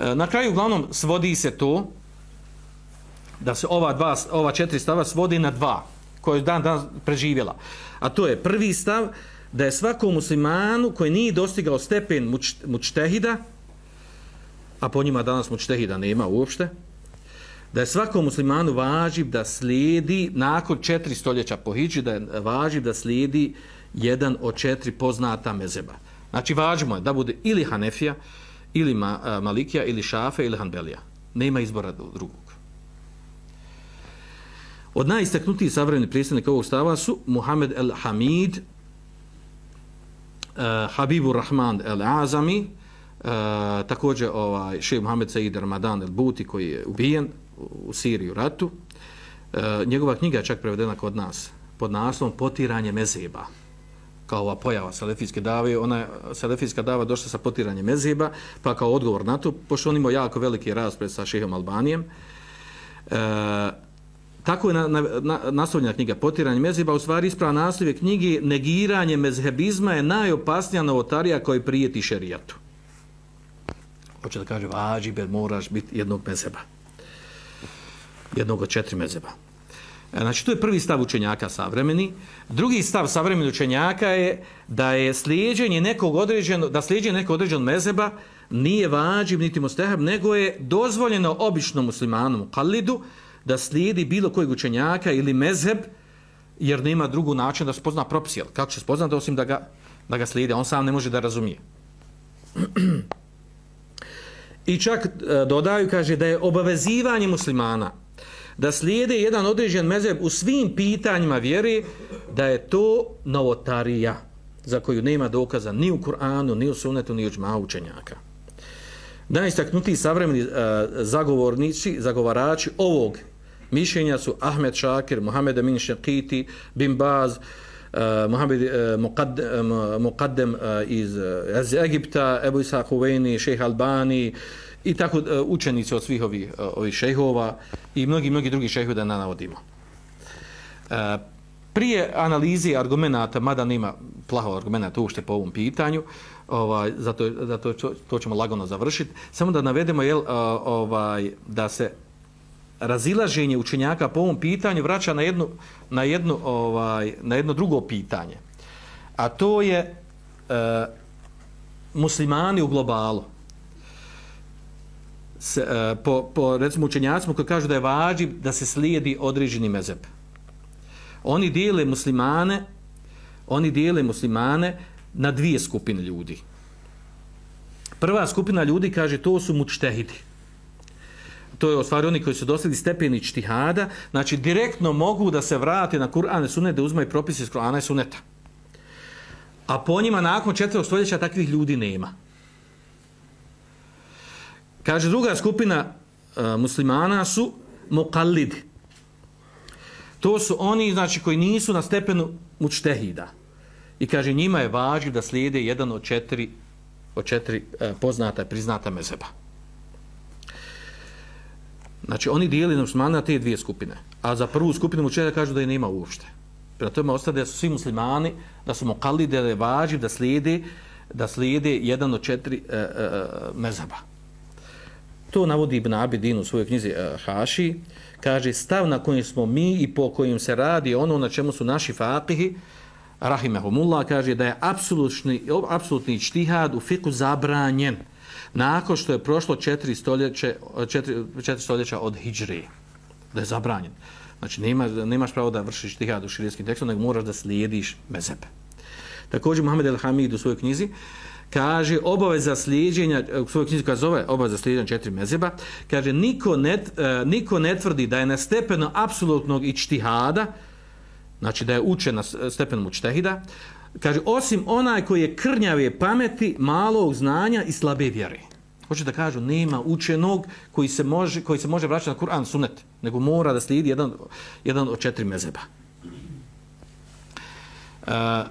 E, na kraju uglavnom svodi se to da se ova dva ova četiri stava svodi na dva koje dan dan preživjela. A to je prvi stav da je svakom muslimanu koji nije dostigao stepen muč, mučtehida, a po njima danas mučtehida nema uopšte, da je svakom muslimanu važiv da slijedi nakon četiri stoljeća po hiđi, da je važiv da slijedi jedan od četiri poznata mezeba. Znači važimo je da bude ili Hanefija, ili ma, Malikija, ili Šafe, ili Hanbelija. Nema izbora drugog. Od najistaknutijih savremenih predstavnika ovog stava su Muhammed el-Hamid, uh, Habibur Rahman el-Azami, uh, također ovaj, šeji Muhammed Said Ramadan el-Buti koji je ubijen u Siriju ratu. Uh, njegova knjiga je čak prevedena kod nas pod naslovom Potiranje mezeba kao ova pojava selefijske dave, ona selefijska dava došla sa potiranjem mezheba, pa kao odgovor na to, pošto on imao jako veliki raspred sa šehom Albanijem, e, tako je na, na, na, naslovljena knjiga Potiranje mezheba, u stvari isprava je knjige Negiranje mezhebizma je najopasnija novotarija koji prijeti šerijatu. Hoće da kaže, vađi, moraš biti jednog mezheba. Jednog od četiri mezheba. E, znači, to je prvi stav učenjaka savremeni. Drugi stav savremeni učenjaka je da je slijedženje nekog određeno, da slijedženje nekog određenog mezeba nije vađib niti mustehab, nego je dozvoljeno običnom muslimanu kalidu da slijedi bilo kojeg učenjaka ili mezheb, jer nema drugu način da spozna propis. Kako će spoznati osim da ga, da ga slijedi? On sam ne može da razumije. I čak e, dodaju, kaže, da je obavezivanje muslimana da slijede jedan određen mezeb u svim pitanjima vjere, da je to novotarija za koju nema dokaza ni u Kur'anu, ni u sunetu, ni u džma učenjaka. Najistaknutiji savremeni uh, zagovornici, zagovarači ovog mišljenja su Ahmed Šakir, Mohamed Amin Šakiti, Bin Baz, uh, Mohamed uh, Muqaddem uh, iz, uh, iz Egipta, Ebu Isa Huveni, Šeha Albani, i tako e, učenici od svih ovih, e, ovih šejhova i mnogi, mnogi drugi šejhovi da navodimo. E, prije analize argumenta, mada nema plaho argumenta ušte po ovom pitanju, ovaj, zato, zato to, to ćemo lagano završiti, samo da navedemo jel, ovaj, da se razilaženje učenjaka po ovom pitanju vraća na jednu, na jednu, ovaj, na jedno drugo pitanje. A to je e, muslimani u globalu se, uh, po, po recimo učenjacima koji kažu da je vađib da se slijedi određeni mezeb. Oni dijele muslimane oni dijele muslimane na dvije skupine ljudi. Prva skupina ljudi kaže to su mučtehidi. To je ostvari oni koji su dosegli stepeni čtihada, znači direktno mogu da se vrate na Kur'an i Sunnet da uzmaju propise iz Kur'ana i Sunneta. A po njima nakon četvrog stoljeća takvih ljudi nema. Kaže druga skupina uh, muslimana su muqallidi. To su oni znači koji nisu na stepenu mučtehida. I kaže njima je važno da slijede jedan od četiri od četiri uh, poznata i priznata mezeba. Znači oni dijeli na muslimana na te dvije skupine. A za prvu skupinu mučtehida kažu da je nema uopšte. Prema tome ostade da su svi muslimani, da su muqallidi, da je važno da slijede da slijede jedan od četiri e, uh, uh, mezeba. To navodi Ibn Abidin u svojoj knjizi uh, Haši. Kaže, stav na kojem smo mi i po kojim se radi ono na čemu su naši faqihi, Rahimehumullah, kaže da je apsolutni, apsolutni čtihad u fiku zabranjen nakon što je prošlo četiri stoljeće, četiri, četiri stoljeća od hijđre. Da je zabranjen. Znači, nema, nemaš pravo da vršiš čtihad u širijskim tekstom, nego moraš da slijediš mezebe. Također, Muhammed El-Hamid u svojoj knjizi uh, kaže obaveza slijedjenja, e, u svojoj knjizi koja zove obaveza slijedjenja četiri mezeba, kaže niko ne, uh, niko ne tvrdi da je na stepenu apsolutnog ičtihada, znači da je učen na stepenu učtehida, kaže osim onaj koji je krnjave pameti, malog znanja i slabe vjere. Hoće da kažu, nema učenog koji se može, koji se može vraćati na Kur'an sunnet nego mora da slijedi jedan, jedan od četiri mezeba. Uh, e,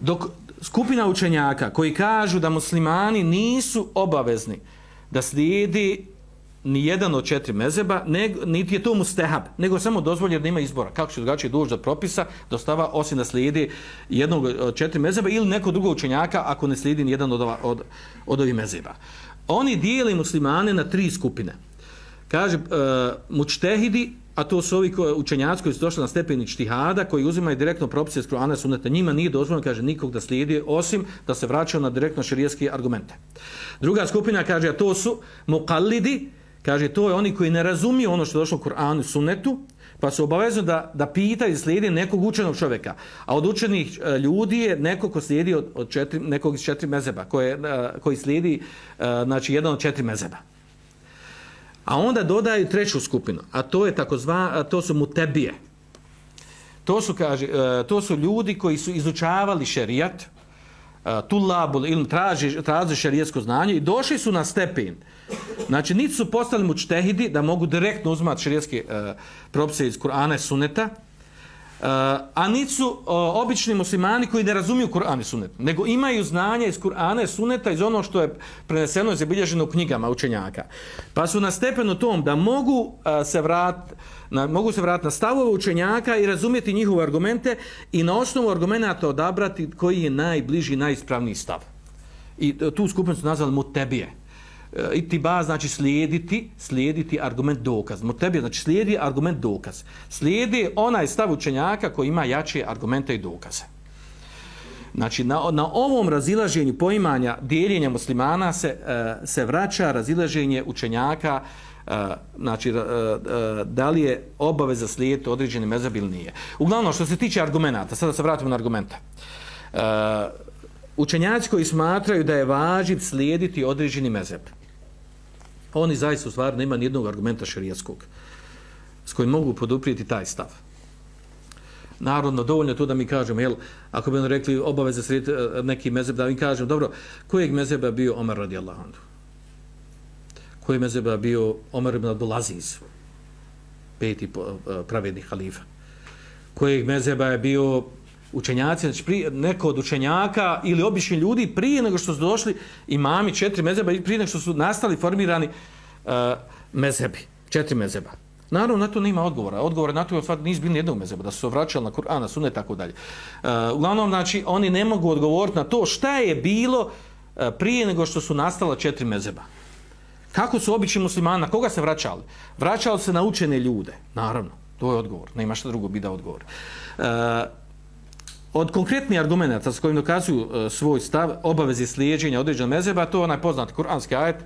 dok skupina učenjaka koji kažu da muslimani nisu obavezni da slijedi ni jedan od četiri mezeba, nego, niti je to mustehab, nego samo dozvolje da ima izbora. Kako će drugačije duž do propisa, dostava osim da slijedi jednog od četiri mezeba ili neko drugo učenjaka ako ne slijedi ni jedan od, ova, od, od ovih mezeba. oni dijeli muslimane na tri skupine. Kaže, uh, mučtehidi, a to su ovi koji, učenjaci koji su došli na stepeni čtihada, koji uzimaju direktno propise iz Kur'ana suneta, njima nije dozvoljeno, kaže, nikog da slijedi, osim da se vraćaju na direktno širijeske argumente. Druga skupina, kaže, a to su muqallidi, kaže, to je oni koji ne razumiju ono što je došlo u Kur'anu sunetu, pa su obavezno da, da pita i slijedi nekog učenog čovjeka. A od učenih e, ljudi je neko ko slijedi od, od četiri, nekog iz četiri mezeba, koje, e, koji slijedi znači, jedan od četiri mezeba. A onda dodaju treću skupinu, a to je takozva, a to su mutebije. To su, kaže, e, to su ljudi koji su izučavali šerijat, e, tulabul ili traži, traži šerijetsko znanje i došli su na stepen. Znači, niti su postali mučtehidi da mogu direktno uzmati šerijetske uh, e, propise iz Kur'ana i Suneta, a niti su uh, obični muslimani koji ne razumiju Kur'an i Sunet, nego imaju znanje iz Kur'ana i Suneta iz ono što je preneseno i zabilježeno u knjigama učenjaka. Pa su na stepenu tom da mogu uh, se vratiti na, mogu se vratiti na stavove učenjaka i razumjeti njihove argumente i na osnovu argumenta odabrati koji je najbliži, najispravniji stav. I e, tu skupinu su nazvali mutebije. E, itiba znači slijediti, slijediti argument dokaz. Mutebije znači slijedi argument dokaz. Slijedi onaj stav učenjaka koji ima jače argumente i dokaze. Znači, na, na ovom razilaženju poimanja dijeljenja muslimana se, e, se vraća razilaženje učenjaka e, znači, e, da li je obaveza slijediti određeni mezab ili nije. Uglavnom, što se tiče argumenta, sada se vratimo na argumenta. Učenjaci koji smatraju da je važiv slijediti određeni Pa oni zaista u stvari nema nijednog argumenta šarijetskog s kojim mogu poduprijeti taj stav. Narodno, dovoljno to da mi kažemo, jel, ako bi oni rekli obaveze srediti e, neki mezeb, da mi kažem, dobro, kojeg mezeba bio Omer radijallahu anhu? Kojeg mezeba bio Omer ibn Abdulaziz, peti pravednih pravedni halifa? Kojeg mezeba je bio učenjaci, znači prije, neko od učenjaka ili obični ljudi prije nego što su došli imami četiri mezeba i prije nego što su nastali formirani e, uh, mezebi, četiri mezeba. Naravno, na to nema odgovora. Odgovor na to je stvar nisu bili nijednog mezeba, da su se vraćali na Kur'an, na Sunne, tako dalje. Uh, uglavnom, znači, oni ne mogu odgovoriti na to šta je bilo uh, prije nego što su nastala četiri mezeba. Kako su obični muslimani, na koga se vraćali? Vraćali se na učene ljude, naravno. To je odgovor, nema šta drugo bi da odgovor. Uh, od konkretnih argumenta s kojim dokazuju uh, svoj stav obavezi slijedženja određenog mezeba, to je onaj poznat kuranski ajet,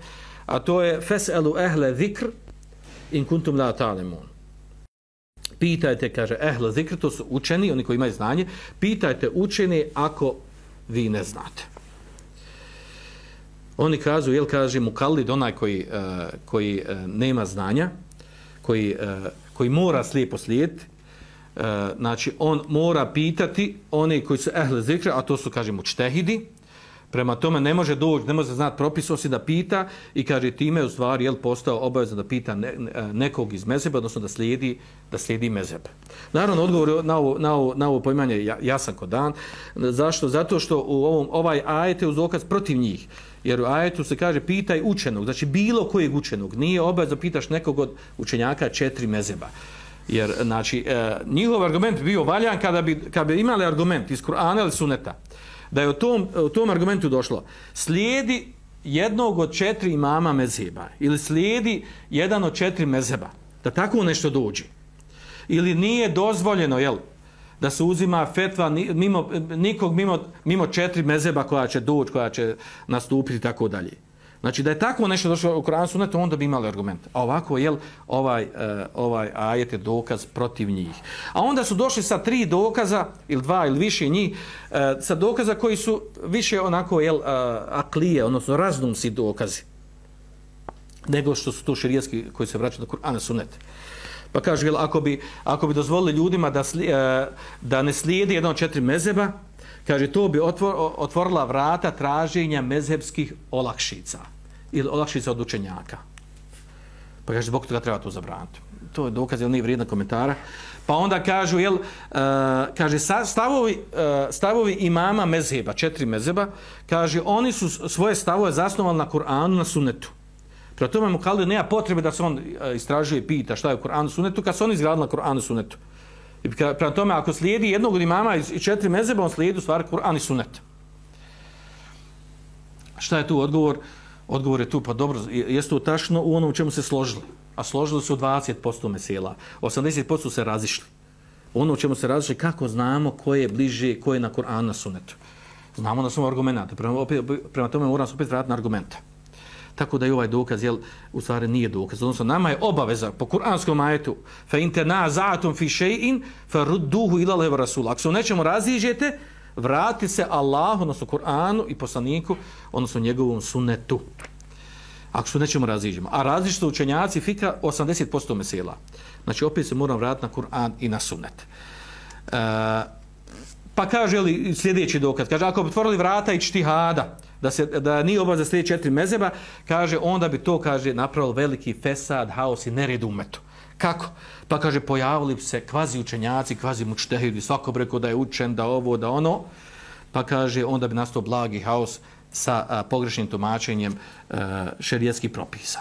a to je fes'elu ehle zikr in kuntum la ta'lemun. Pitajte, kaže, ehle zikr, to su učeni, oni koji imaju znanje, pitajte učeni ako vi ne znate. Oni kažu, jel kaže mukallid, onaj koji, uh, koji uh, nema znanja, koji, uh, koji mora slijepo slijediti, E, znači on mora pitati one koji su ehle zikra, a to su kažemo čtehidi, prema tome ne može doći, ne može znati propis osim da pita i kaže time u stvari jel postao obavezan da pita ne, e, nekog iz mezeba, odnosno da slijedi, da slijedi mezeb. Naravno, odgovor na ovo, na ovo, na ovo pojmanje je jasan kod dan. Zašto? Zato što u ovom, ovaj ajet je uz okaz protiv njih. Jer u ajetu se kaže pitaj učenog, znači bilo kojeg učenog, nije obavezno pitaš nekog od učenjaka četiri mezeba. Jer, znači, e, njihov argument bio valjan kada bi, kada bi imali argument iz Kur'ana ili Suneta, da je u tom, u tom argumentu došlo, slijedi jednog od četiri imama mezeba, ili slijedi jedan od četiri mezeba, da tako nešto dođe. Ili nije dozvoljeno, jel, da se uzima fetva mimo, nikog mimo, mimo četiri mezeba koja će doći, koja će nastupiti i tako dalje. Znači da je tako nešto došlo u Koranu sunetu, onda bi imali argument. A ovako, jel, ovaj, uh, ovaj ajet je dokaz protiv njih. A onda su došli sa tri dokaza, ili dva ili više njih, uh, sa dokaza koji su više onako, jel, uh, aklije, odnosno raznumsi dokazi, nego što su to širijetski koji se vraćaju na Koranu sunnet. Pa kažu, jel, ako bi, ako bi dozvolili ljudima da, sli, uh, da ne slijedi jedan od četiri mezeba, kaže, to bi otvor, otvorila vrata traženja mezhebskih olakšica ili olakšica od učenjaka. Pa kaže, zbog toga treba to zabraniti. To je dokaz, jel nije vrijedna komentara. Pa onda kažu, jel, uh, kaže, stavovi, uh, stavovi imama mezheba, četiri mezheba, kaže, oni su svoje stavove zasnovali na Kur'anu, na sunetu. Prema tome mu kalio, nema potrebe da se on e, istražuje i pita šta je u Kur'anu, sunetu, kad se on izgradili na Kur'anu, sunetu. Prema tome, ako slijedi jednog od imama i četiri mezeba, on slijedi u stvari Kur'an i sunet. Šta je tu odgovor? Odgovor je tu, pa dobro, jeste to tačno u onom u čemu se složili. A složili su 20% mesela. 80% se razišli. Ono u čemu se razišli, kako znamo ko je bliže, ko je na Kur'an na sunetu. Znamo da su argumenta. Prema, opet, prema tome moram se opet vratiti na argumente. Tako da i ovaj dokaz, jel, u stvari nije dokaz. Odnosno, nama je obaveza po kuranskom ajetu fa interna zatum fi še'in fa rudduhu ila leva rasul. Ako se u nečemu raziđete, vrati se Allahu, odnosno Kur'anu i poslaniku, odnosno njegovom sunetu. Ako se u nečemu raziđemo. A različite učenjaci fika 80% mesela. Znači, opet se moram vratiti na Kur'an i na sunet. E, pa kaže li sljedeći dokaz, kaže, ako bi otvorili vrata i čtihada, da se da nije obaveza sljedeći četiri mezeba, kaže onda bi to kaže napravilo veliki fesad, haos i nered umetu. Kako? Pa kaže pojavili se kvazi učenjaci, kvazi mučtehidi, svako breko da je učen, da ovo, da ono. Pa kaže onda bi nastao blagi haos sa a, pogrešnim tumačenjem e, a, šerijetskih propisa.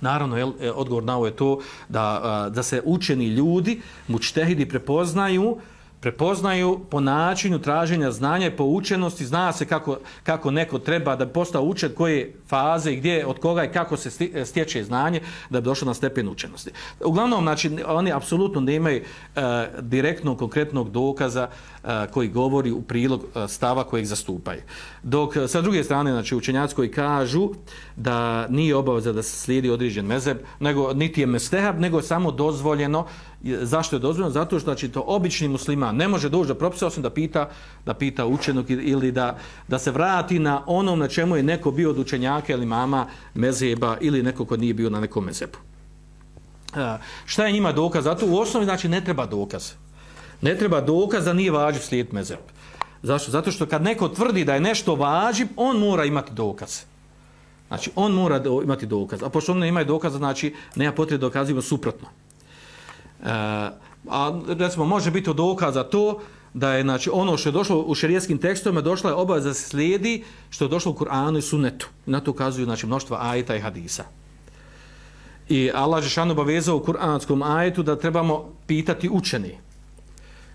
Naravno, jel, e, odgovor na ovo je to da, a, da se učeni ljudi, mučtehidi, prepoznaju prepoznaju po načinu traženja znanja i po učenosti, zna se kako, kako neko treba da postao učen, koje faze i gdje, od koga i kako se stječe znanje da bi došao na stepen učenosti. Uglavnom, znači, oni apsolutno nemaju e, direktnog, konkretnog dokaza e, koji govori u prilog e, stava kojeg zastupaju. Dok, e, sa druge strane, znači, učenjaci koji kažu da nije obaveza da se slijedi određen mezeb, nego niti je mestehab, nego samo dozvoljeno zašto je dozvoljeno? Zato što znači, to obični musliman ne može doći do propisa osim da pita, da pita učenog ili da, da se vrati na onom na čemu je neko bio od učenjaka ili mama mezeba ili neko ko nije bio na nekom mezebu. E, šta je njima dokaz? Zato u osnovi znači ne treba dokaz. Ne treba dokaz da nije važiv slijed mezeb. Zašto? Zato što kad neko tvrdi da je nešto važiv, on mora imati dokaz. Znači, on mora do, imati dokaz. A pošto on ne ima dokaz, znači, nema potrebe dokazivati suprotno. A recimo može biti od dokaza to da je znači ono što je došlo u šerijskim tekstovima došla je obaveza da se slijedi što je došlo u Kur'anu i Sunnetu. Na to ukazuju znači mnoštva ajeta i hadisa. I Allah je šano obavezao u Kur'anskom ajetu da trebamo pitati učeni.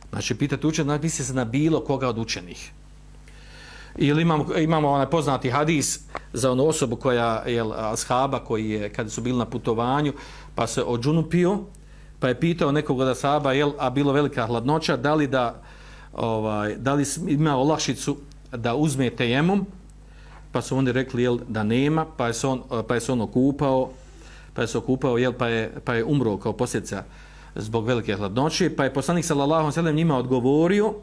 Znači pitati učeni, znači se na bilo koga od učenih. Ili imamo, imamo onaj poznati hadis za onu osobu koja je ashaba koji je kada su bili na putovanju pa se odžunupio pa je pitao nekog od asaba, jel, a bilo velika hladnoća, da li, da, ovaj, da li ima olakšicu da uzme tejemum, pa su oni rekli jel, da nema, pa je se on, pa je se on okupao, pa je se okupao, jel, pa, je, pa je umro kao posljedica zbog velike hladnoće, pa je poslanik sallallahu sallam njima odgovorio,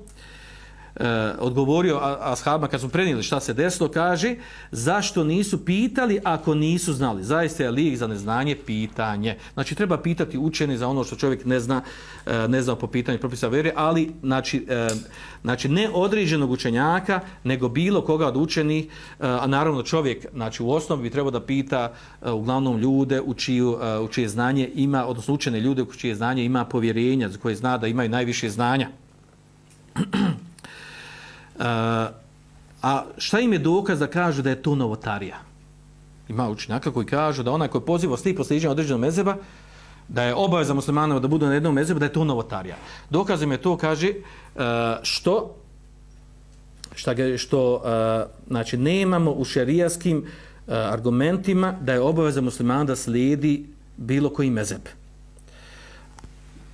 e, odgovorio ashabima kad su prenijeli šta se desilo, kaže zašto nisu pitali ako nisu znali. Zaista je lijek za neznanje pitanje. Znači treba pitati učeni za ono što čovjek ne zna, e, ne zna po pitanju propisa vere, ali znači, e, znači ne određenog učenjaka, nego bilo koga od učenih, e, a naravno čovjek znači, u osnovi bi trebao da pita e, uglavnom ljude u, čiju, e, u čije znanje ima, odnosno učene ljude u čije znanje ima povjerenja, za koje zna da imaju najviše znanja a šta im je dokaz da kažu da je to novotarija? Ima učinjaka koji kažu da onaj koji poziva sli posliđenja određenog mezeba, da je obaveza muslimanova da budu na jednom mezebu, da je to novotarija. Dokaz im je to, kaže, e, što šta ga, što e, znači nemamo u šerijaskim e, argumentima da je obaveza muslimana da slijedi bilo koji mezeb.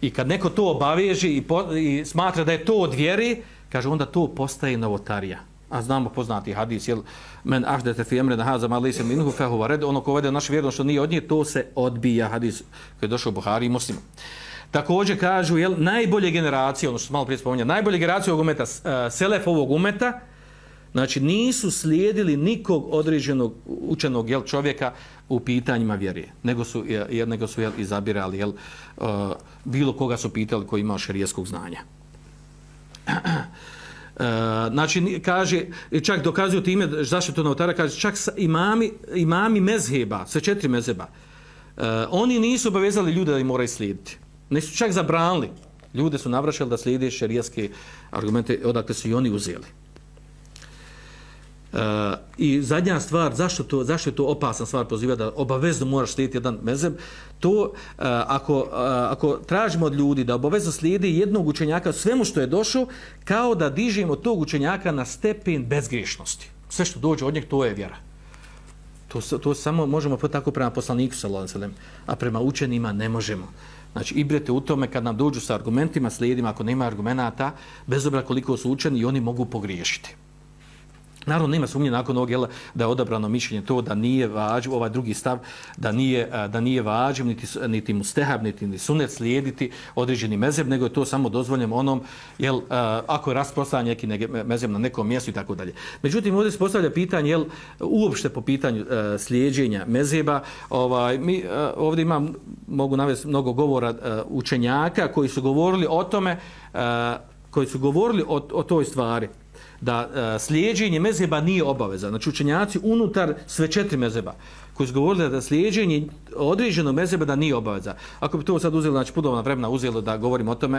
I kad neko to obaveži i, po, i smatra da je to od vjeri, kaže onda to postaje novotarija. A znamo poznati hadis, jel, men ahdete fi emre nahaza ma lise minhu fehu vared, ono ko vede naš vjerno što nije od nje, to se odbija hadis koji je došao u Buhari i muslimu. Također kažu, jel, najbolje generacije, ono što malo prije spominja, najbolje generacije ovog umeta, e, selef ovog umeta, znači nisu slijedili nikog određenog učenog jel, čovjeka u pitanjima vjere, nego su, jel, nego su jel, izabirali, jel, e, bilo koga su pitali koji ima šarijeskog znanja. E, znači, kaže, čak dokazuju time, zašto to kaže, čak imami, imami mezheba, sve četiri mezheba, uh, oni nisu obavezali ljude da im moraju slijediti. Nisu čak zabranili. Ljude su navrašali da slijede šerijaske argumente, odakle su i oni uzeli. Uh, I zadnja stvar, zašto, to, zašto je to opasna stvar poziva da obavezno moraš slijediti jedan mezeb, to uh, ako, uh, ako tražimo od ljudi da obavezno slijedi jednog učenjaka svemu što je došao, kao da dižemo tog učenjaka na stepen bezgriješnosti. Sve što dođe od njeg, to je vjera. To, to samo možemo tako prema poslaniku sallallahu a prema učenima ne možemo. Znači, ibrete u tome kad nam dođu sa argumentima, slijedima, ako nema argumenata, bez obra koliko su učeni, i oni mogu pogriješiti. Naravno, nema sumnje nakon ovog jela da je odabrano mišljenje to da nije vađiv, ovaj drugi stav, da nije, e, da nije vađiv, niti, niti mu stehab, niti, niti sunet slijediti određeni mezeb, nego je to samo dozvoljeno onom, jel, e, ako je rasprostavljan neki mezeb na nekom mjestu i tako dalje. Međutim, ovdje se postavlja pitanje, jel, uopšte po pitanju e, slijedženja mezeba, ovaj, mi ovdje imam, mogu navesti mnogo govora učenjaka koji su govorili o tome, koji su govorili o, o toj stvari, da e, uh, slijedženje mezeba nije obaveza. Znači učenjaci unutar sve četiri mezeba koji su govorili da slijedženje određeno mezeba da nije obaveza. Ako bi to sad uzeli, znači pudovna vremena uzeli da govorimo o tome,